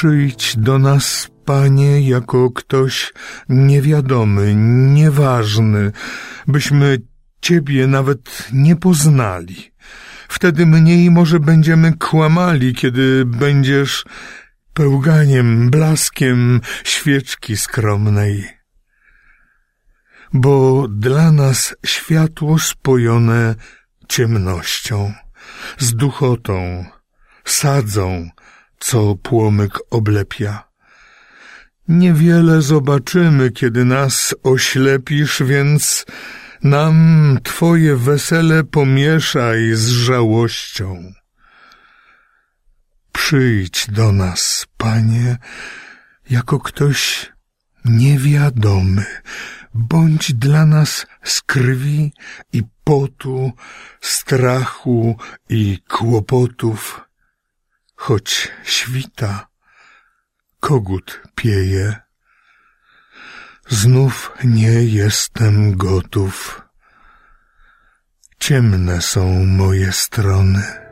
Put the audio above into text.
Przyjdź do nas, Panie, jako ktoś niewiadomy, nieważny, byśmy Ciebie nawet nie poznali. Wtedy mniej może będziemy kłamali, kiedy będziesz pełganiem, blaskiem świeczki skromnej. Bo dla nas światło spojone ciemnością, z duchotą, sadzą, co płomyk oblepia. Niewiele zobaczymy, kiedy nas oślepisz, więc nam Twoje wesele pomieszaj z żałością. Przyjdź do nas, Panie, jako ktoś niewiadomy, bądź dla nas z krwi i potu, strachu i kłopotów, choć świta, kogut pieje. Znów nie jestem gotów. Ciemne są moje strony.